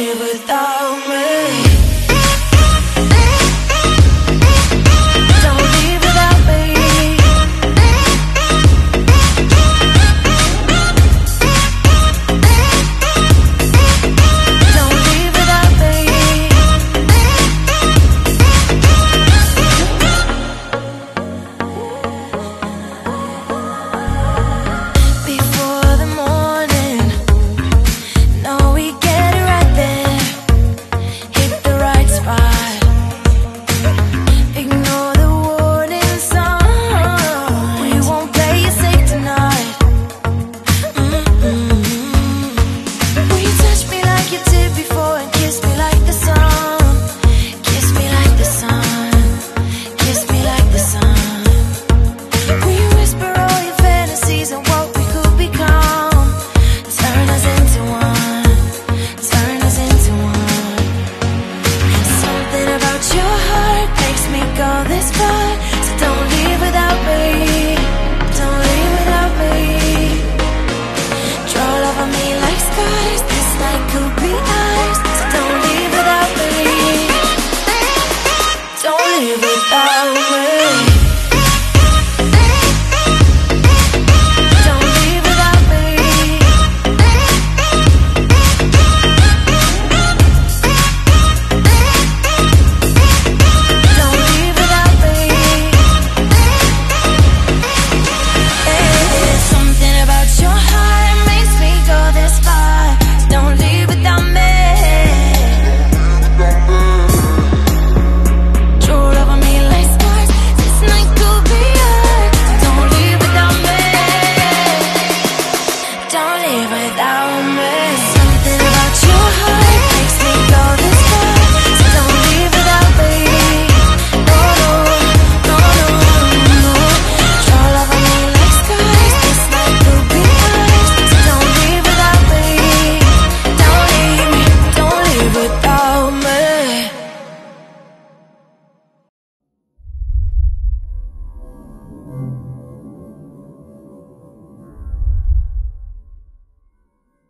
live without